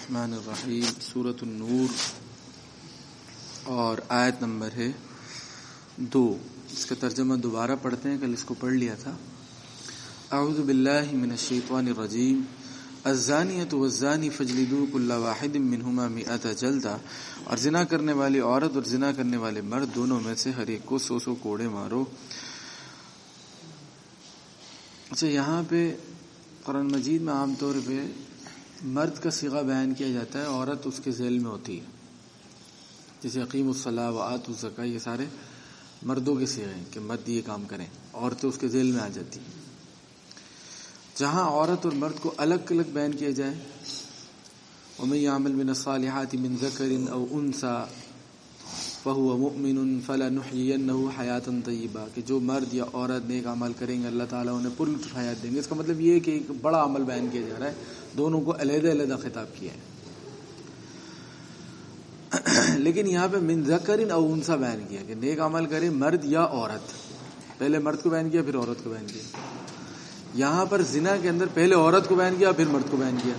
الرحمن الرحیم، سورة النور، اور آیت نمبر ہے دو۔ اس کا ترجمہ دوبارہ پڑھتے ہیں، کل اس کو پڑھ لیا تھا۔ اعوذ باللہ من الشیطان الرجیم۔ الزانیت والزانی فجلدو کل واحد منہما مئت جلدہ۔ اور زنا کرنے والی عورت اور زنا کرنے والے مرد دونوں میں سے ہر ایک کو سو سو کوڑے مارو۔ اچھا یہاں پہ قرآن مجید میں عام طور پہ مرد کا سگا بیان کیا جاتا ہے، عورت اس کے ذیل میں ہوتی ہے۔ جیسے عقیم الصلاح و آت الزکا یہ سارے مردوں کے سیغے ہیں کہ مرد یہ کام کریں، عورتیں اس کے ذیل میں آ جاتی ہیں۔ جہاں عورت اور مرد کو الگ الگ بیان کیا جائے امی عامل بن صالحات من ذکر او انسا فہو مؤمن فلنحینہو حیاتا طیبہ، کہ جو مرد یا عورت نیک عمل کریں گے، اللہ تعالیٰ انہیں پر حیات دیں گے۔ اس کا مطلب یہ ہے کہ ایک بڑا عمل بیان کیا جا رہا ہے۔ دونوں کو علیحدہ علیحدہ خطاب کیا ہے۔ لیکن یہاں پہ من ذکر او انسا بیان کیا، کہ نیک عمل کرے مرد یا عورت۔ پہلے مرد کو بیان کیا، پھر عورت کو بیان کیا۔ یہاں پر زنا کے اندر پہلے عورت کو بیان کیا، پھر مرد کو بیان کیا۔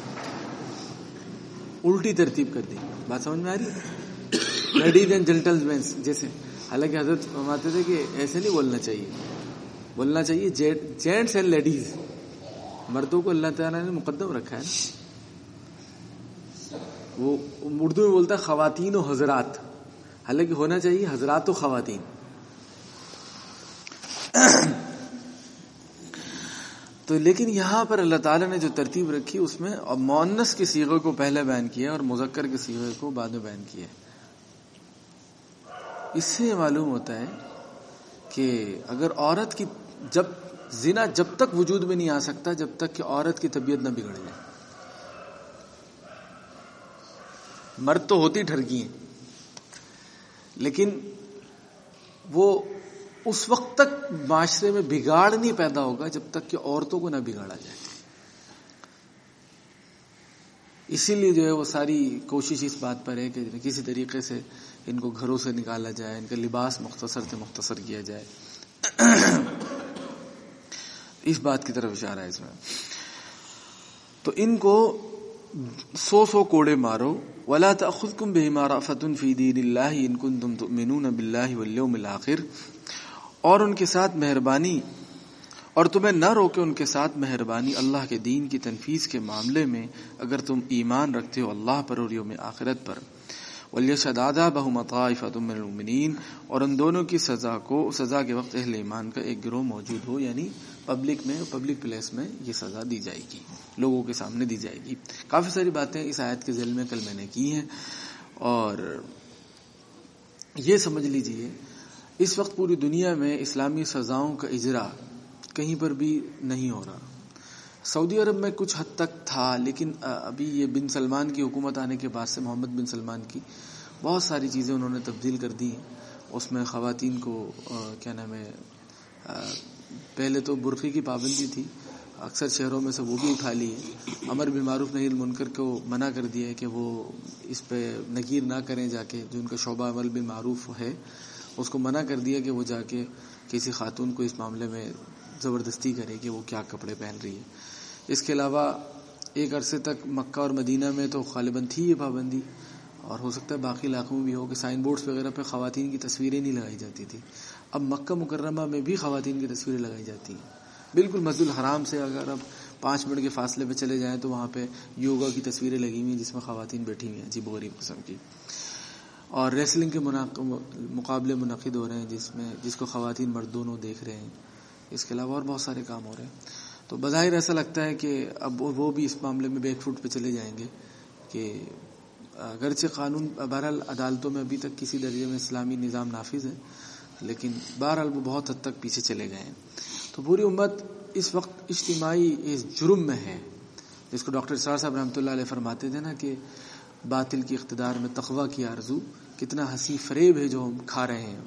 الٹی ترتیب کر دی۔ بات سمجھ میں آ رہی ہے؟ لیڈیز اینڈ جینٹل جیسے۔ حالانکہ حضرت فرماتے تھے کہ ایسے نہیں بولنا چاہیے۔ بولنا چاہیے جینٹس اینڈ لیڈیز مردوں کو اللہ تعالیٰ نے مقدم رکھا ہے وہ اردو میں بولتا ہے خواتین و حضرات۔ حالانکہ ہونا چاہیے حضرات و خواتین۔ تو لیکن یہاں پر اللہ تعالیٰ نے جو ترتیب رکھی اس میں مونس کے سیغے کو پہلے بیان کیا اور مذکر کے سیغے کو بعد میں بیان کیا اس سے یہ معلوم ہوتا ہے کہ اگر عورت کی جب زنا جب تک وجود میں نہیں آ سکتا، جب تک کہ عورت کی طبیعت نہ بگڑ جائے۔ مرد تو ہوتی ٹھرکی ہیں، لیکن وہ اس وقت تک معاشرے میں بگاڑ نہیں پیدا ہوگا جب تک کہ عورتوں کو نہ بگاڑا جائے۔ اسی لیے جو ہے وہ ساری کوشش اس بات پر ہے کہ کسی طریقے سے ان کو گھروں سے نکالا جائے، ان کا لباس مختصر سے مختصر کیا جائے۔ اس بات کی طرف اشارہ ہے اس میں۔ تو ان کو سو سو کوڑے مارو۔ ولا تأخذكم بهما رأفة في دين الله إن كنتم تؤمنون بالله واليوم الآخر۔ اور ان کے ساتھ مہربانی۔ اور تمہیں نہ روکے ان کے ساتھ مہربانی اللہ کے دین کی تنفیذ کے معاملے میں، اگر تم ایمان رکھتے ہو اللہ پر اور یوم آخرت پر۔ ولیشدادہ بہمطائفۃ من المؤمنین اور ان دونوں کی سزا کو، سزا کے وقت اہل ایمان کا ایک گروہ موجود ہو یعنی پبلک میں پبلک پلیس میں یہ سزا دی جائے گی، لوگوں کے سامنے دی جائے گی۔ کافی ساری باتیں اس آیت کے ذیل میں کل میں نے کی ہیں۔ اور یہ سمجھ لیجیے، اس وقت پوری دنیا میں اسلامی سزاؤں کا اجرا کہیں پر بھی نہیں ہو رہا۔ سعودی عرب میں کچھ حد تک تھا، لیکن ابھی یہ بن سلمان کی حکومت آنے کے بعد سے، محمد بن سلمان کی، بہت ساری چیزیں انہوں نے تبدیل کر دی ہیں۔ اس میں خواتین کو کیا نام ہے پہلے تو برقی کی پابندی تھی، اکثر شہروں میں سے وہ بھی اٹھا لی ہے امر بھی معروف نہیں منکر کو منع کر دیا ہے کہ وہ اس پہ نگیر نہ کریں جا کے، جو ان کا شعبہ عمل بھی معروف ہے، اس کو منع کر دیا کہ وہ جا کے کسی خاتون کو اس معاملے میں زبردستی کرے کہ وہ کیا کپڑے پہن رہی ہے۔ اس کے علاوہ ایک عرصے تک مکہ اور مدینہ میں تو غالباً تھی یہ پابندی، اور ہو سکتا ہے باقی علاقوں میں بھی ہو کہ سائن بورڈز وغیرہ پہ خواتین کی تصویریں نہیں لگائی جاتی تھی اب مکہ مکرمہ میں بھی خواتین کی تصویریں لگائی جاتی ہیں۔ بالکل مسجد الحرام سے اگر اب پانچ منٹ کے فاصلے پہ چلے جائیں تو وہاں پہ یوگا کی تصویریں لگی ہوئی ہیں جس میں خواتین بیٹھی ہوئی ہیں۔ عجیب و غریب قسم کی۔ اور ریسلنگ کے مقابلے منعقد ہو رہے ہیں جس میں جس کو خواتین مرد دونوں دیکھ رہے ہیں۔ اس کے علاوہ اور بہت سارے کام ہو رہے ہیں۔ تو بظاہر ایسا لگتا ہے کہ اب وہ بھی اس معاملے میں بیک فوٹ پہ چلے جائیں گے کہ اگرچہ قانون بہرحال عدالتوں میں ابھی تک کسی درجے میں اسلامی نظام نافذ ہے، لیکن بہرحال وہ بہت حد تک پیچھے چلے گئے ہیں۔ تو پوری امت اس وقت اجتماعی اس جرم میں ہے۔ جس کو ڈاکٹر سار صاحب رحمۃ اللہ علیہ فرماتے تھے نا کہ باطل کی اقتدار میں تقوی کی آرزو، کتنا ہنسی فریب ہے جو ہم کھا رہے ہیں۔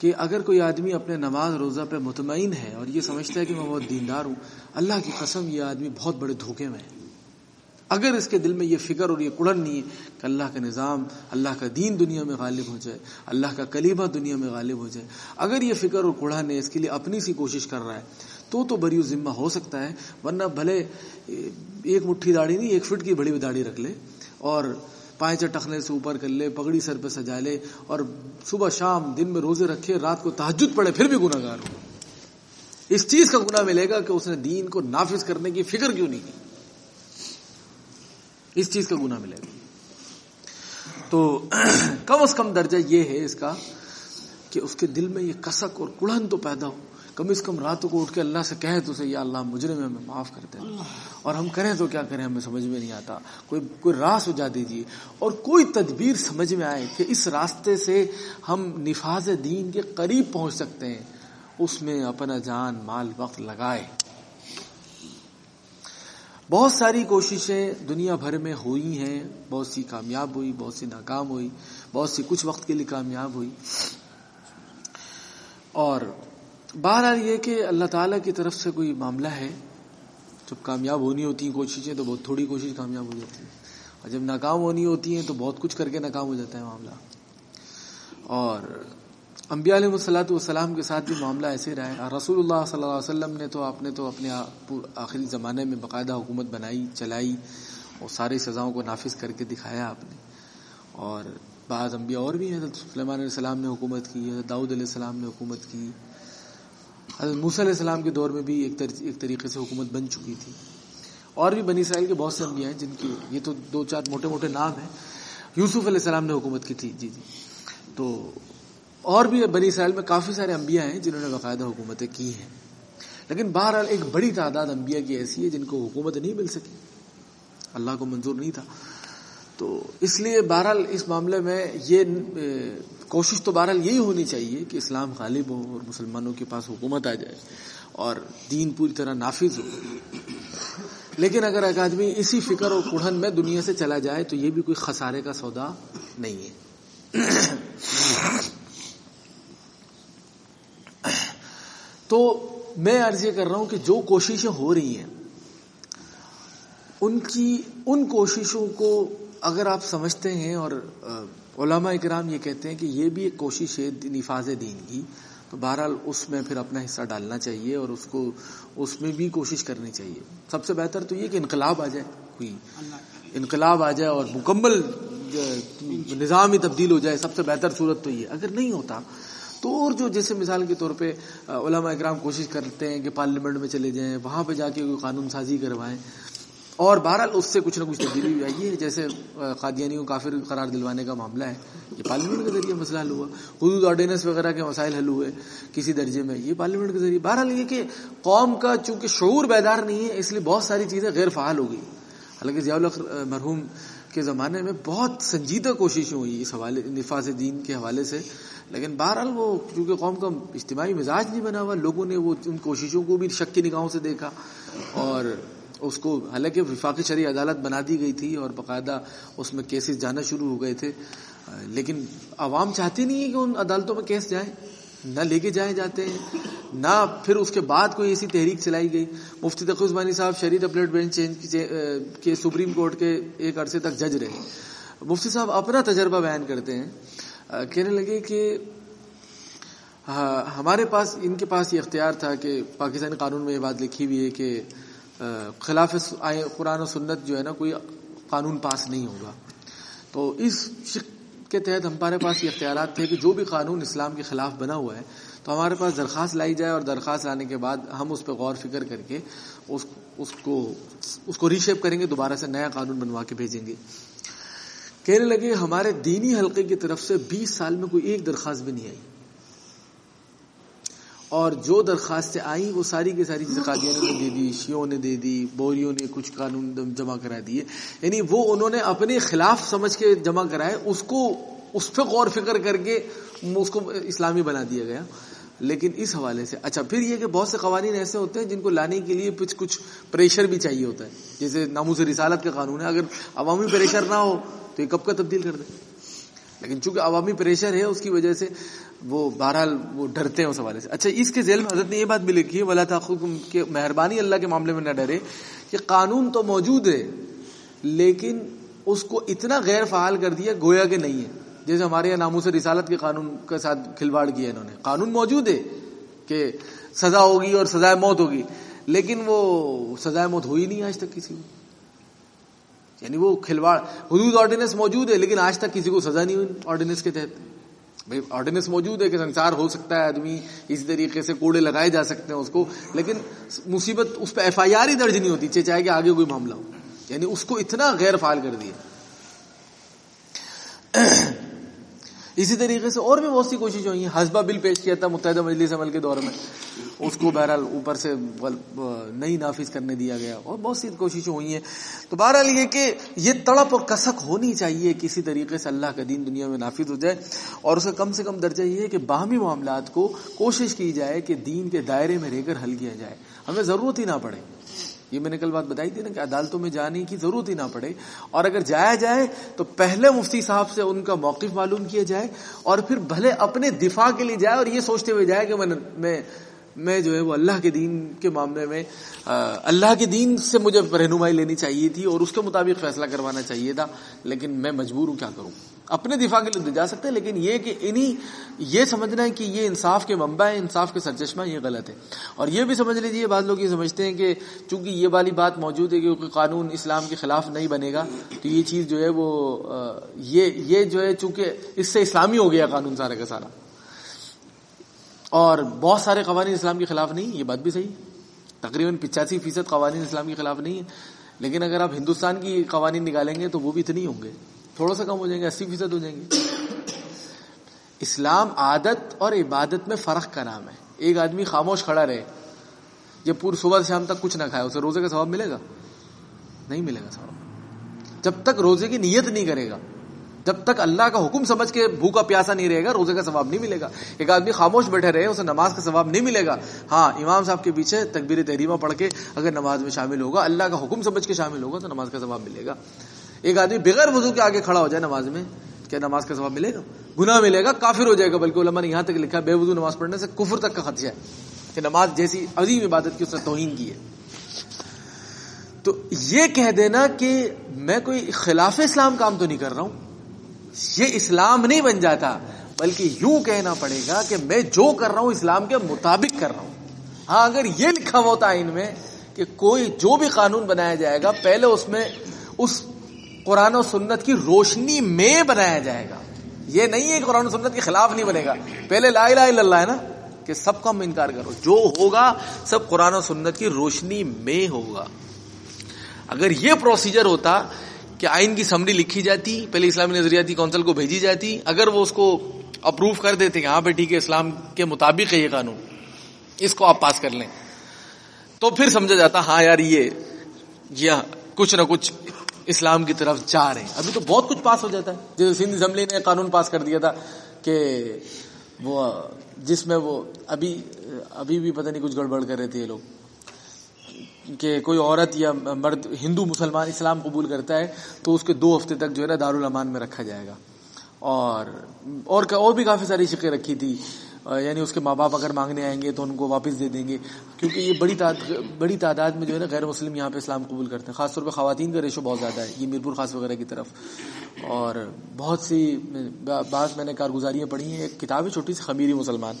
کہ اگر کوئی آدمی اپنے نماز روزہ پہ مطمئن ہے اور یہ سمجھتا ہے کہ میں بہت دیندار ہوں، اللہ کی قسم یہ آدمی بہت بڑے دھوکے میں ہے۔ اگر اس کے دل میں یہ فکر اور یہ کڑن نہیں ہے کہ اللہ کا نظام، اللہ کا دین دنیا میں غالب ہو جائے، اللہ کا کلیمہ دنیا میں غالب ہو جائے، اگر یہ فکر اور کڑن ہے، اس کے لیے اپنی سی کوشش کر رہا ہے، تو تو بری ذمہ ہو سکتا ہے، ورنہ بھلے ایک مٹھی داڑھی نہیں، ایک فٹ کی بڑی ہوئی داڑھی رکھ لے اور پائچ ٹخنے سے اوپر کر لے، پگڑی سر پہ سجا لے اور صبح شام دن میں روزے رکھے، رات کو تحجد پڑے پھر بھی گناہ گار ہو۔ اس چیز کا گناہ ملے گا کہ اس نے دین کو نافذ کرنے کی فکر کیوں نہیں کی؟ اس چیز کا گناہ ملے گا۔ تو کم از کم درجہ یہ ہے اس کا کہ اس کے دل میں یہ کسک اور کڑھن تو پیدا ہو۔ کم از کم راتوں کو اٹھ کے اللہ سے کہے تو اسے یا اللہ مجرے میں ہمیں معاف کر دیں اور ہم کریں تو کیا کریں ہمیں سمجھ میں نہیں آتا۔ کوئی کوئی راہ سجا دیجیے۔ اور کوئی تدبیر سمجھ میں آئے کہ اس راستے سے ہم نفاذ دین کے قریب پہنچ سکتے ہیں اس میں اپنا جان مال وقت لگائے۔ بہت ساری کوششیں دنیا بھر میں ہوئی ہیں۔ بہت سی کامیاب ہوئی بہت سی ناکام ہوئی۔ بہت سی کچھ وقت کے لیے کامیاب ہوئی۔ اور بہرحال یہ کہ اللہ تعالیٰ کی طرف سے کوئی معاملہ ہے، جب کامیاب ہونی ہوتی ہیں کوششیں تو بہت تھوڑی کوشش کامیاب ہو جاتی ہے اور جب ناکام ہونی ہوتی ہیں تو بہت کچھ کر کے ناکام ہو جاتا ہے معاملہ۔ اور انبیاء علیہ وسلاۃ والسلام کے ساتھ بھی معاملہ ایسے رہا ہے۔ رسول اللہ صلی اللہ علیہ وسلم نے تو آپ نے تو اپنے آخری زمانے میں باقاعدہ حکومت بنائی، چلائی اور ساری سزاؤں کو نافذ کر کے دکھایا آپ نے۔ اور بعض انبیاء اور بھی ہیں سلیمان علیہ السلام نے حکومت کی، حضرت داؤد علیہ السلام نے حکومت کی۔ حضرت موسیٰ علیہ السلام کے دور میں بھی ایک ایک طریقے سے حکومت بن چکی تھی۔ اور بھی بنی اسرائیل کے بہت سے انبیاء ہیں جن کی یہ تو دو چار موٹے موٹے نام ہیں۔ یوسف علیہ السلام نے حکومت کی تھی۔ جی جی۔ تو اور بھی بنی اسرائیل میں کافی سارے انبیاء ہیں جنہوں نے باقاعدہ حکومتیں کی ہیں۔ لیکن بہرحال ایک بڑی تعداد انبیاء کی ایسی ہے جن کو حکومت نہیں مل سکی۔ اللہ کو منظور نہیں تھا۔ تو اس لیے بہرحال اس معاملے میں یہ کوشش تو بہرحال یہی ہونی چاہیے کہ اسلام غالب ہو اور مسلمانوں کے پاس حکومت آ جائے اور دین پوری طرح نافذ ہو۔ لیکن اگر ایک آدمی اسی فکر اور کڑھن میں دنیا سے چلا جائے تو یہ بھی کوئی خسارے کا سودا نہیں ہے۔ تو میں عرض یہ کر رہا ہوں کہ جو کوششیں ہو رہی ہیں، ان کی، ان کوششوں کو اگر آپ سمجھتے ہیں اور علماء اکرام یہ کہتے ہیں کہ یہ بھی ایک کوشش ہے نفاذ دین کی، تو بہرحال اس میں پھر اپنا حصہ ڈالنا چاہیے اور اس کو، اس میں بھی کوشش کرنی چاہیے۔ سب سے بہتر تو یہ کہ انقلاب آ جائے۔ کوئی انقلاب آ جائے اور مکمل نظام ہی تبدیل ہو جائے، سب سے بہتر صورت تو یہ۔ اگر نہیں ہوتا تو اور جو جیسے مثال کے طور پہ علماء اکرام کوشش کرتے ہیں کہ پارلیمنٹ میں چلے جائیں، وہاں پہ جا کے کوئی قانون سازی کروائیں۔ اور بہرحال اس سے کچھ نہ کچھ تبدیلی بھی آئی ہے۔ جیسے قادیانی کو کافر قرار دلوانے کا معاملہ ہے۔ یہ پارلیمنٹ کے ذریعے مسئلہ حل ہوا۔ حدود آرڈیننس وغیرہ کے مسائل حل ہوئے کسی درجے میں۔ یہ پارلیمنٹ کے ذریعے۔ بہرحال یہ کہ قوم کا چونکہ شعور بیدار نہیں ہے، اس لیے بہت ساری چیزیں غیر فعال ہو گئی۔ حالانکہ ضیاء مرحوم کے زمانے میں بہت سنجیدہ کوششیں ہوئی اس حوالے، نفاذ دین کے حوالے سے۔ لیکن بہرحال وہ کیونکہ قوم کا اجتماعی مزاج نہیں بنا ہوا، لوگوں نے وہ، ان کوششوں کو بھی شک کی نگاہوں سے دیکھا۔ اور اس کو حالانکہ وفاقی شرعی عدالت بنا دی گئی تھی اور باقاعدہ اس میں کیسز جانا شروع ہو گئے تھے۔ لیکن عوام چاہتی نہیں ہے کہ ان عدالتوں میں کیس جائیں، نہ لے کے جائے جاتے ہیں، نہ پھر اس کے بعد کوئی ایسی تحریک چلائی گئی۔ مفتی تقی عثمانی صاحب شریف اپلیٹ بینچ چینج کے سپریم کورٹ کے ایک عرصے تک جج رہے۔ مفتی صاحب اپنا تجربہ بیان کرتے ہیں۔ کہنے لگے کہ ہمارے پاس، ان کے پاس یہ اختیار تھا کہ پاکستانی قانون میں یہ بات لکھی ہوئی ہے کہ خلاف قرآن و سنت جو ہے نا، کوئی قانون پاس نہیں ہوگا۔ تو اس شک کے تحت ہمارے پاس یہ اختیارات تھے کہ جو بھی قانون اسلام کے خلاف بنا ہوا ہے، تو ہمارے پاس درخواست لائی جائے اور درخواست لانے کے بعد ہم اس پہ غور فکر کر کے اس اس کو اس کو ریشیپ کریں گے، دوبارہ سے نیا قانون بنوا کے بھیجیں گے۔ کہنے لگے ہمارے دینی حلقے کی طرف سے بیس سال میں کوئی ایک درخواست بھی نہیں آئی۔ اور جو درخواستیں آئیں، وہ ساری کی ساری قادیانوں نے دے دی شیوں نے دے دی بوریوں نے کچھ قانون جمع کرا دیے۔ یعنی وہ انہوں نے اپنے خلاف سمجھ کے جمع کرائے، اس کو اس پہ غور فکر کر کے اس کو اسلامی بنا دیا گیا۔ لیکن اس حوالے سے اچھا پھر یہ کہ بہت سے قوانین ایسے ہوتے ہیں جن کو لانے کے لیے کچھ کچھ پریشر بھی چاہیے ہوتا ہے۔ جیسے ناموس رسالت کا قانون ہے، اگر عوامی پریشر نہ ہو تو یہ کب کا تبدیل کر دیں؟ لیکن چونکہ عوامی پریشر ہے، اس کی وجہ سے وہ بہرحال وہ ڈرتے ہیں اس حوالے سے۔ اچھا اس کے ذیل میں حضرت نے یہ بات بھی لکھی ہے، ولا کہ مہربانی اللہ کے معاملے میں نہ ڈرے کہ قانون تو موجود ہے، لیکن اس کو اتنا غیر فعال کر دیا گویا کہ نہیں ہے۔ جیسے ہمارے یہاں ناموس رسالت کے قانون کے ساتھ کھلواڑ کیا انہوں نے۔ قانون موجود ہے کہ سزا ہوگی اور سزائے موت ہوگی، لیکن وہ سزائے موت ہوئی نہیں آج تک کسی کو یعنی وہ کھلواڑ حدود آرڈیننس موجود ہے، لیکن آج تک کسی کو سزا نہیں ہوئی آرڈیننس کے تحت۔ بھائی آرڈیننس موجود ہے کہ سنسار ہو سکتا ہے آدمی، اسی طریقے سے کوڑے لگائے جا سکتے ہیں اس کو، لیکن مصیبت اس پہ ایف آئی آر ہی درج نہیں ہوتی، چاہے کہ آگے کوئی معاملہ ہو۔ یعنی اس کو اتنا غیر فعال کر دیا۔ اسی طریقے سے اور بھی بہت سی کوشش ہوئی ہیں حسبہ بل پیش کیا تھا متحدہ مجلس عمل کے دور میں۔ اس کو بہرحال اوپر سے نہیں نافذ کرنے دیا گیا۔ اور بہت سی کوششیں ہوئی ہیں۔ تو بہرحال یہ کہ یہ تڑپ اور کسک ہونی چاہیے کسی طریقے سے اللہ کا دین دنیا میں نافذ ہو جائے۔ اور اسے کم سے کم درجہ یہ ہے کہ باہمی معاملات کو کوشش کی جائے کہ دین کے دائرے میں رہ کر حل کیا جائے۔ ہمیں ضرورت ہی نہ پڑے۔ یہ میں نے کل بات بتائی تھی نا کہ عدالتوں میں جانے کی ضرورت ہی نہ پڑے۔ اور اگر جایا جائے تو پہلے مفتی صاحب سے ان کا موقف معلوم کیا جائے اور پھر بھلے اپنے دفاع کے لیے جائے اور یہ سوچتے ہوئے جائے کہ میں میں جو ہے وہ اللہ کے دین کے معاملے میں اللہ کے دین سے مجھے رہنمائی لینی چاہیے تھی اور اس کے مطابق فیصلہ کروانا چاہیے تھا، لیکن میں مجبور ہوں کیا کروں؟ اپنے دفاع کے لیے جا سکتے ہیں، لیکن یہ کہ انہی یہ سمجھنا ہے کہ یہ انصاف کے منبع ہے انصاف کے سرچشمہ، یہ غلط ہے۔ اور یہ بھی سمجھ لیجیے بعض لوگ یہ سمجھتے ہیں کہ چونکہ یہ والی بات موجود ہے کہ قانون اسلام کے خلاف نہیں بنے گا، تو یہ چیز جو ہے وہ یہ یہ جو ہے چونکہ اس سے اسلامی ہو گیا قانون سارا کا سارا۔ اور بہت سارے قوانین اسلام کے خلاف نہیں، یہ بات بھی صحیح تقریباً پچاسی فیصد قوانین اسلام کے خلاف نہیں ہے۔ لیکن اگر آپ ہندوستان کی قوانین نکالیں گے تو وہ بھی اتنی ہوں گے۔ تھوڑا سا کم ہو جائیں گے، اسی فیصد ہو جائیں گے۔ اسلام عادت اور عبادت میں فرق کا نام ہے۔ ایک آدمی خاموش کھڑا رہے، جب پور صبح شام تک کچھ نہ کھائے، اسے روزے کا ثواب ملے گا؟ نہیں ملے گا ثواب۔ جب تک روزے کی نیت نہیں کرے گا، جب تک اللہ کا حکم سمجھ کے بھوکا پیاسا نہیں رہے گا، روزے کا ثواب نہیں ملے گا۔ ایک آدمی خاموش بیٹھے رہے، اسے نماز کا ثواب نہیں ملے گا۔ ہاں امام صاحب کے پیچھے تکبیر تحریمہ پڑھ کے اگر نماز میں شامل ہوگا، اللہ کا حکم سمجھ کے شامل ہوگا، تو نماز کا ثواب ملے گا۔ ایک آدمی بغیر وضو کے آگے کھڑا ہو جائے نماز میں، کیا نماز کا ثواب ملے گا؟ گناہ ملے گا، کافر ہو جائے گا، بلکہ علماء نے یہاں تک لکھا بے وضو نماز پڑھنے سے کفر تک کا خدشہ ہے کہ نماز جیسی عظیم عبادت کی اس نے توہین کی ہے۔ تو یہ کہہ دینا کہ میں کوئی خلاف اسلام کام تو نہیں کر رہا ہوں، یہ اسلام نہیں بن جاتا، بلکہ یوں کہنا پڑے گا کہ میں جو کر رہا ہوں، اسلام کے مطابق کر رہا ہوں۔ ہاں اگر یہ لکھا ہوتا ہے ان میں کہ کوئی جو بھی قانون بنایا جائے گا، پہلے اس میں، اس قرآن و سنت کی روشنی میں بنایا جائے گا۔ یہ نہیں ہے کہ قرآن و سنت کے خلاف نہیں بنے گا۔ پہلے لا الہ الا اللہ ہے نا، کہ سب کا ہم انکار کرو جو ہوگا، سب قرآن و سنت کی روشنی میں ہوگا۔ اگر یہ پروسیجر ہوتا کہ آئین کی سمری لکھی جاتی، پہلے اسلامی نظریاتی کونسل کو بھیجی جاتی، اگر وہ اس کو اپروو کر دیتے کہ ہاں پہ ٹھیک ہے، اسلام کے مطابق ہے یہ قانون، اس کو آپ پاس کر لیں۔ تو پھر سمجھا جاتا ہاں یار یہ کچھ نہ کچھ اسلام کی طرف جا رہے ہیں۔ ابھی تو بہت کچھ پاس ہو جاتا ہے۔ جیسے سندھ اسمبلی نے قانون پاس کر دیا تھا کہ وہ جس میں وہ ابھی ابھی بھی پتہ نہیں کچھ گڑبڑ کر رہے تھے یہ لوگ کہ کوئی عورت یا مرد ہندو مسلمان اسلام قبول کرتا ہے تو اس کے دو ہفتے تک جو ہے نا دارالامان میں رکھا جائے گا۔ اور اور اور بھی کافی ساری شکیں رکھی تھی۔ یعنی اس کے ماں باپ اگر مانگنے آئیں گے تو ان کو واپس دے دیں گے۔ کیونکہ یہ بڑی بڑی تعداد میں جو ہے نا غیر مسلم یہاں پہ اسلام قبول کرتے ہیں۔ خاص طور پہ خواتین کا ریشو بہت زیادہ ہے۔ یہ میرپور خاص وغیرہ کی طرف۔ اور بہت سی بعض میں نے کارگزاریاں پڑھی ہیں۔ ایک کتاب ہے چھوٹی سی، خمیری مسلمان۔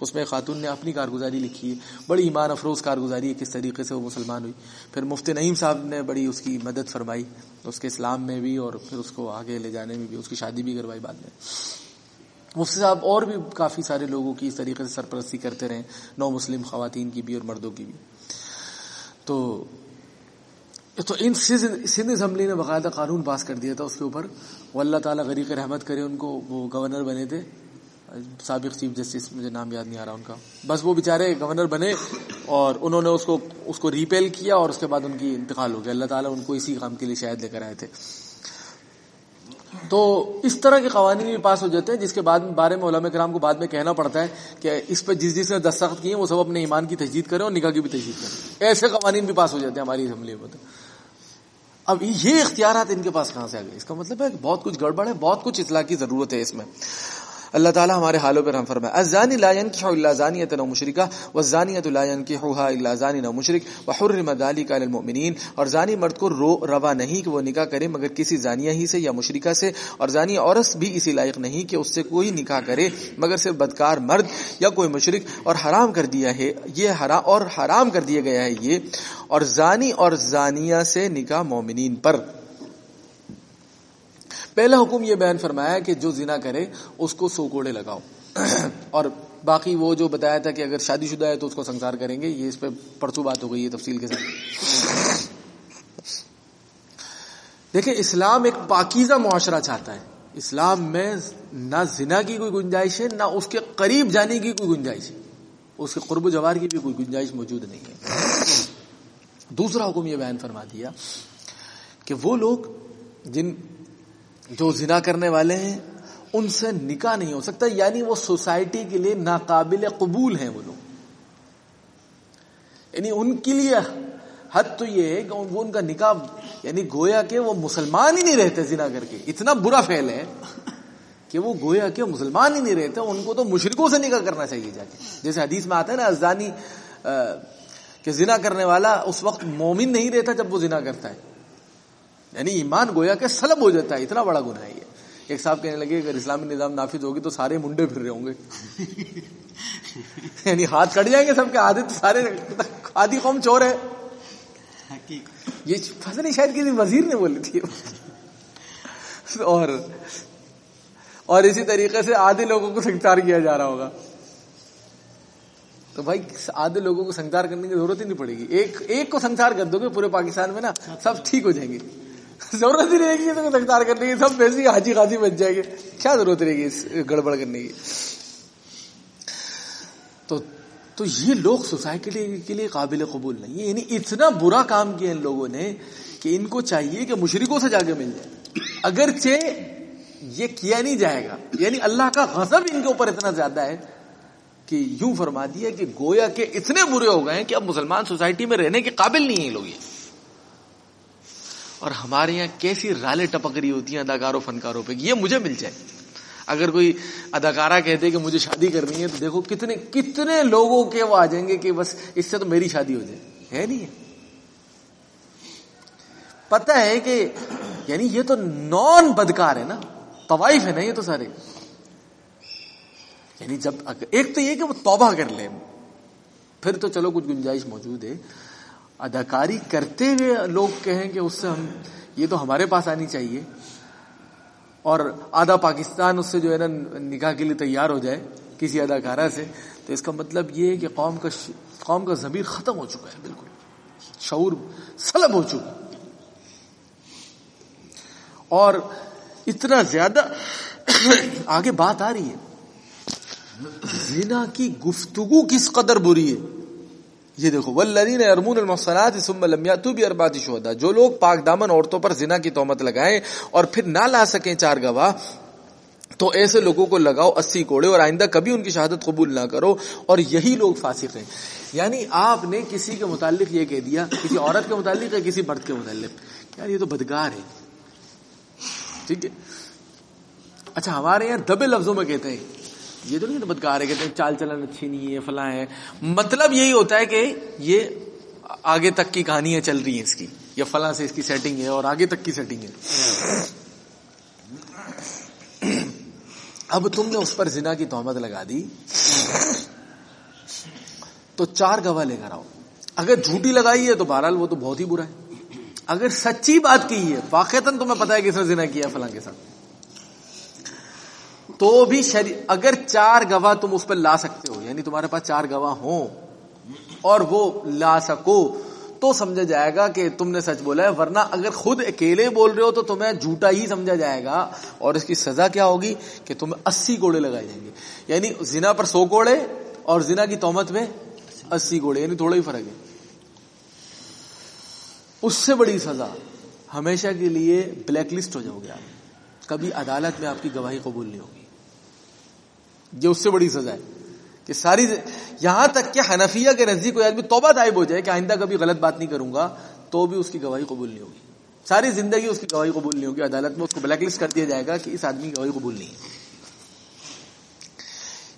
اس میں خاتون نے اپنی کارگزاری لکھی ہے۔ بڑی ایمان افروز کارگزاری ہے کس طریقے سے وہ مسلمان ہوئی۔ پھر مفتی نعیم صاحب نے بڑی اس کی مدد فرمائی۔ اس کے اسلام میں بھی اور پھر اس کو آگے لے جانے میں بھی، اس کی شادی بھی کروائی بعد میں۔ مفتی صاحب، اور بھی کافی سارے لوگوں کی اس طریقے سے سرپرستی کرتے رہے، نو مسلم خواتین کی بھی اور مردوں کی بھی۔ تو تو ان سندھ اسمبلی نے باقاعدہ قانون پاس کر دیا تھا اس کے اوپر۔ وہ اللہ تعالیٰ غریق رحمت کرے ان کو، وہ گورنر بنے تھے۔ سابق چیف جسٹس، مجھے نام یاد نہیں آ رہا ان کا۔ بس وہ بےچارے گورنر بنے اور انہوں نے اس کو اس کو ریپیل کیا اور اس کے بعد ان کی انتقال ہو گیا۔ اللہ تعالیٰ ان کو اسی کام کے لیے شاید لے کر آئے تھے۔ تو اس طرح کے قوانین بھی پاس ہو جاتے ہیں، جس کے بعد بارے میں علماء کرام کو بعد میں کہنا پڑتا ہے کہ اس پہ جس جس نے دستخط کیے، وہ سب اپنے ایمان کی تجدید کریں اور نکاح کی بھی تجدید کریں۔ ایسے قوانین بھی پاس ہو جاتے ہیں ہماری اسمبلی میں اب یہ اختیارات ان کے پاس کہاں سے آ گئے؟ اس کا مطلب ہے کہ بہت کچھ گڑبڑ ہے، بہت کچھ اصلاح کی ضرورت ہے اس میں۔ اللہ تعالیٰ ہمارے حالوں پر ہم فرمائے ازانی لا ينكح الا زانیه او مشرکہ والزانیه لا ينكحها الا زان او مشرک، وحرم ذلك على المؤمنین۔ اور زانی مرد کو رو، روا نہیں کہ وہ نکاح کرے، مگر کسی زانیہ ہی سے یا مشرکہ سے، اور زانی عورت بھی اسی لائق نہیں کہ اس سے کوئی نکاح کرے، مگر صرف بدکار مرد یا کوئی مشرک۔ اور حرام کر دیا ہے، یہ حرام اور حرام کر دیا گیا ہے یہ۔ اور زانی اور زانیہ سے نکاح مومنین پر۔ پہلا حکم یہ بیان فرمایا کہ جو زنا کرے اس کو سو کوڑے لگاؤ۔ اور باقی وہ جو بتایا تھا کہ اگر شادی شدہ ہے تو اس کو سنسار کریں گے، یہ اس پہ پرسوں بات ہو گئی ہے تفصیل کے ساتھ۔ دیکھیں، اسلام ایک پاکیزہ معاشرہ چاہتا ہے۔ اسلام میں نہ زنا کی کوئی گنجائش ہے، نہ اس کے قریب جانے کی کوئی گنجائش ہے۔ اس کے قرب و جوار کی بھی کوئی گنجائش موجود نہیں ہے۔ دوسرا حکم یہ بیان فرما دیا کہ وہ لوگ جن جو زنا کرنے والے ہیں، ان سے نکاح نہیں ہو سکتا یعنی وہ سوسائٹی کے لیے ناقابل قبول ہیں وہ لوگ۔ یعنی ان کے لیے حد تو یہ ہے کہ وہ ان کا نکاح یعنی گویا کہ وہ مسلمان ہی نہیں رہتے زنا کر کے۔ اتنا برا فیل ہے کہ وہ گویا کہ مسلمان ہی نہیں رہتے، ان کو تو مشرکوں سے نکاح کرنا چاہیے جا کے۔ جیسے حدیث میں آتا ہے نا ازانی کہ زنا کرنے والا اس وقت مومن نہیں رہتا جب وہ زنا کرتا ہے۔ یعنی ایمان گویا کہ سلب ہو جاتا ہے اتنا بڑا گناہ ہے یہ۔ ایک صاحب کہنے لگے اگر اسلامی نظام نافذ ہوگی تو سارے منڈے پھر رہے ہوں گے۔ یعنی ہاتھ کٹ جائیں گے سب کے آدھے سارے آدھی قوم چور ہے۔ یہ فصل شاید کسی وزیر نے بولی تھی۔ اور اور اسی طریقے سے آدھے لوگوں کو سنگار کیا جا رہا ہوگا۔ تو بھائی آدھے لوگوں کو سنگار کرنے کی ضرورت ہی نہیں پڑے گی۔ ایک ایک کو سنسار کر دو گے پورے پاکستان میں نا سب ٹھیک ہو جائیں گے۔ ضرورت ہی رہے گی تو سنسار کرنے کی، سب ویسے حاجی خاصی بچ جائے گی کیا ضرورت رہے گی اس گڑبڑ کرنے کی؟ تو تو یہ لوگ سوسائٹی کے لیے قابل قبول نہیں ہے یعنی اتنا برا کام کیا ان لوگوں نے کہ ان کو چاہیے کہ مشرکوں سے جا کے مل جائے۔ اگرچہ یہ کیا نہیں جائے گا یعنی اللہ کا غضب ان کے اوپر اتنا زیادہ ہے کہ یوں فرما دیا کہ گویا کے اتنے برے ہو گئے کہ اب مسلمان سوسائٹی میں رہنے کے قابل نہیں ہیں لوگ یہ۔ اور ہمارے یہاں کیسی رالے ٹپکری ہوتی ہیں اداکاروں، فنکاروں پہ، یہ مجھے مل جائے۔ اگر کوئی اداکارہ کہتے کہ مجھے شادی کرنی ہے تو دیکھو کتنے کتنے لوگوں کے وہ آ جائیں گے کہ بس اس سے تو میری شادی ہو جائے۔ ہے نہیں۔ ہے پتہ ہے کہ یعنی یہ تو نان بدکار ہے نا۔ طوائف ہے نا یہ تو سارے۔ یعنی جب ایک تو یہ کہ وہ توبہ کر لیں۔ پھر تو چلو کچھ گنجائش موجود ہے۔ اداکاری کرتے ہوئے لوگ کہیں کہ اس سے ہم یہ تو ہمارے پاس آنی چاہیے۔ اور آدھا پاکستان اس سے جو ہے نا نکاح کے لیے تیار ہو جائے کسی اداکارہ سے، تو اس کا مطلب یہ ہے کہ قوم کا قوم کا ضمیر ختم ہو چکا ہے، بالکل۔ شعور سلب ہو چکا اور اتنا زیادہ آگے بات آ رہی ہے۔ زنا کی گفتگو کس قدر بری ہے؟ یہ دیکھو ولرین ارمون المحصنات ثم لم یاتوا باربعه شهداء جو لوگ پاک دامن عورتوں پر زنا کی تہمت لگائیں اور پھر نہ لا سکیں چار گواہ، تو ایسے لوگوں کو لگاؤ اسی کوڑے اور آئندہ کبھی ان کی شہادت قبول نہ کرو اور یہی لوگ فاسق ہیں۔ یعنی آپ نے کسی کے متعلق یہ کہہ دیا، کسی عورت کے متعلق یا کسی مرد کے متعلق؟ یار یہ تو بدگار ہے۔ ٹھیک ہے؟ اچھا ہمارے یہاں دبے لفظوں میں کہتے ہیں۔ یہ تو نہیں بدکار ہے، کہتے ہیں چال چلن اچھی نہیں ہے، فلاں ہے۔ مطلب یہی ہوتا ہے کہ یہ آگے تک کی کہانیاں چل رہی ہیں اس کی، یا فلاں سے اس کی سیٹنگ ہے اور آگے تک کی سیٹنگ ہے۔ اب تم نے اس پر زنا کی تہمت لگا دی، تو چار گواہ لے کر آؤ۔ اگر جھوٹی لگائی ہے تو بہرحال وہ تو بہت ہی برا ہے۔ اگر سچی بات کی ہے، واقعتاً تمہیں پتا ہے کہ اس نے زنا کیا فلاں کے ساتھ۔ تو بھی شری... اگر چار گواہ تم اس پہ لا سکتے ہو یعنی تمہارے پاس چار گواہ ہوں، اور وہ لا سکو، تو سمجھا جائے گا کہ تم نے سچ بولا ہے، ورنہ اگر خود اکیلے بول رہے ہو تو تمہیں جھوٹا ہی سمجھا جائے گا، اور اس کی سزا کیا ہوگی؟ کہ تمہیں اسی کوڑے لگائے جائیں گے۔ یعنی زنا پر سو کوڑے اور زنا کی تومت میں اسی کوڑے یعنی تھوڑا ہی فرق ہے۔ اس سے بڑی سزا ہمیشہ کے لیے بلیک لسٹ ہو جاؤ گے آپ۔ کبھی عدالت میں آپ کی گواہی قبول نہیں ہوگی۔ یہ اس سے بڑی سزا ہے کہ ساری یہاں تک کہ حنفیہ کے نزدیک کوئی آدمی توبہ طائب ہو جائے کہ آئندہ کبھی غلط بات نہیں کروں گا، تو بھی اس کی گواہی قبول نہیں ہوگی۔ ساری زندگی اس کی گواہی قبول نہیں ہوگی، عدالت میں اس کو بلیک لسٹ کر دیا جائے گا کہ اس آدمی کی گواہی قبول نہیں ہے۔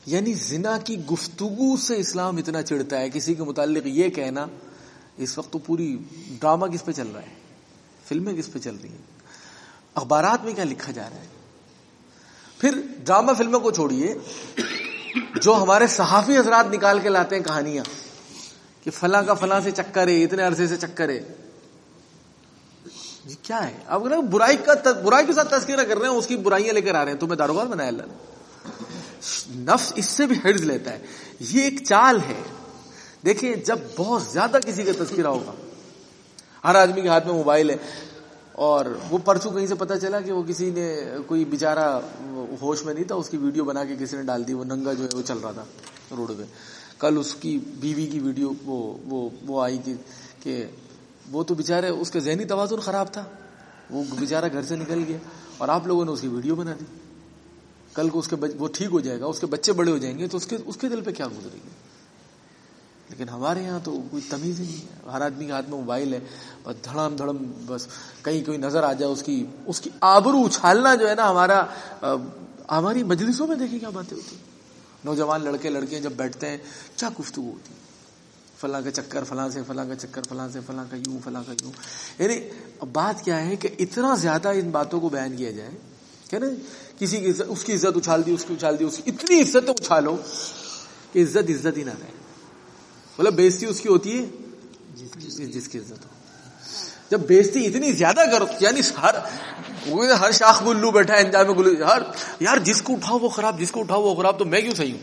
یعنی زنا کی گفتگو سے اسلام اتنا چڑھتا ہے، کسی کے متعلق یہ کہنا، اس وقت تو پوری ڈرامہ کس پہ چل رہا ہے؟ فلمیں کس پہ چل رہی ہیں؟ اخبارات میں کیا لکھا جا رہا ہے؟ پھر ڈرامہ فلموں کو چھوڑیے، جو ہمارے صحافی حضرات نکال کے لاتے ہیں کہانیاں، کہ فلاں کا فلاں سے چکر ہے، اتنے عرصے سے چکر ہے۔ جی کیا ہے؟ اب برائی کا برائی کے ساتھ تذکرہ کر رہے ہیں، اس کی برائیاں لے کر آ رہے ہیں۔ تمہیں داروبار بنایا اللہ نے۔ نفس اس سے بھی ہرز لیتا ہے۔ یہ ایک چال ہے۔ دیکھیں جب بہت زیادہ کسی کا تذکرہ ہوگا، ہر آدمی کے ہاتھ میں موبائل ہے۔ اور وہ پرسوں کہیں سے پتا چلا کہ وہ کسی نے کوئی بےچارا ہوش میں نہیں تھا، اس کی ویڈیو بنا کے کسی نے ڈال دی، وہ ننگا جو ہے وہ چل رہا تھا روڈ پہ۔ کل اس کی بیوی کی ویڈیو وہ وہ وہ آئی کہ کہ وہ تو بےچارے اس کا ذہنی توازن خراب تھا۔ وہ بےچارا گھر سے نکل گیا اور آپ لوگوں نے اس کی ویڈیو بنا دی۔ کل کو اس کے وہ ٹھیک ہو جائے گا، اس کے بچے بڑے ہو جائیں گے، تو اس کے اس کے دل پہ کیا گزرے گی لیکن ہمارے یہاں تو کوئی تمیز ہی نہیں ہے۔ ہر آدمی کے ہاتھ میں موبائل ہے بس دھڑم دھڑم بس کہیں کوئی نظر آ جائے اس کی اس کی آبرو اچھالنا جو ہے نا ہمارا، ہماری مجلسوں میں دیکھیں کیا باتیں ہوتی نوجوان لڑکے، لڑکیاں جب بیٹھتے ہیں، کیا گفتگو ہوتی فلاں کا چکر، فلاں سے، فلاں کا چکر، فلاں سے، فلاں کا یوں، فلاں کا یوں۔ یعنی بات کیا ہے کہ اتنا زیادہ ان باتوں کو بیان کیا جائے کہ نا، کسی کی عزت، اس کی عزت اچھال دی، اس کی اچھال دی، اس کی اتنی عزت اچھالو کہ عزت عزت ہی نہ رہے۔ مطلب بیزتی اس کی ہوتی ہے؟ جس کی عزت ہو۔ جب بیزتی اتنی زیادہ کرو یعنی ہر ہر شاخ گلو بیٹھا ہے انجام گلو ہر یار جس کو اٹھاؤ وہ خراب جس کو اٹھاؤ وہ خراب تو میں کیوں صحیح ہوں؟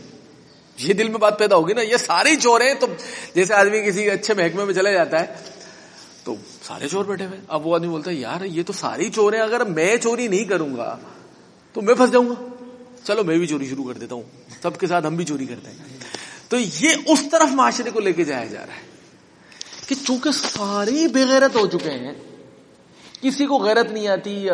یہ دل میں بات پیدا ہوگی نا یہ سارے چور ہیں تو جیسے آدمی کسی اچھے محکمے میں چلا جاتا ہے تو سارے چور بیٹھے ہوئے اب وہ آدمی بولتا ہے یار یہ تو سارے چور ہیں اگر میں چوری نہیں کروں گا تو میں پھنس جاؤں گا۔ چلو میں بھی چوری شروع کر دیتا ہوں سب کے ساتھ ہم بھی چوری کرتے ہیں۔ تو یہ اس طرف معاشرے کو لے کے جایا جا رہا ہے کہ چونکہ سارے بےغیرت ہو چکے ہیں، کسی کو غیرت نہیں آتی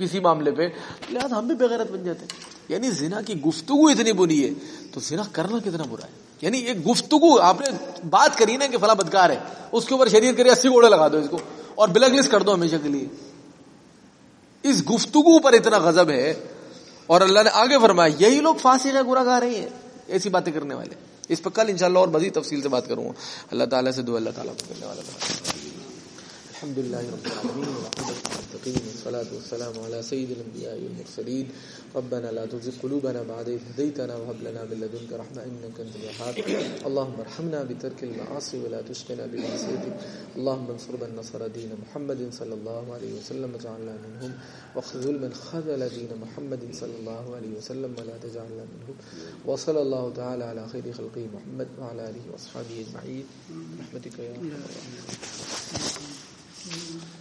کسی معاملے پہ لہٰذا ہم بھی بےغیرت بن جاتے ہیں۔ یعنی زنا کی گفتگو اتنی بری ہے، تو زنا کرنا کتنا برا ہے۔ یعنی ایک گفتگو، آپ نے بات کری نا کہ فلاں بدکار ہے، اس کے اوپر شریعت کری اسی گھوڑے لگا دو اس کو، اور بلیک لسٹ کر دو ہمیشہ کے لیے۔ اس گفتگو پر اتنا غضب ہے، اور اللہ نے آگے فرمایا، یہی لوگ پھانسی کا گورا گا رہے ہیں، ایسی باتیں کرنے والے۔ اس پہ کل انشاءاللہ اور مزید تفصیل سے بات کروں گا۔ اللہ تعالیٰ سے دو اللہ تعالیٰ۔ کو والا الحمد لله رب العالمين والمتقين والصلاة والسلام على سيد الأنبياء والمرسلين. ربنا لا تزغ قلوبنا بعد إذ هديتنا وهب لنا من لدنك رحمة إنك أنت الوهاب. اللهم ارحمنا بترك المعاصي ولا تشقنا بمعصيتك. اللهم انصر من نصر دين محمد صلى الله عليه وسلم، واجعلنا منهم. واخذل من خذل دين محمد صلى الله عليه وسلم، ولا تجعلنا منهم. وصلى الله تعالى على خير خلقه محمد وعلى آله وأصحابه أجمعين. رحمتك يا رب العالمين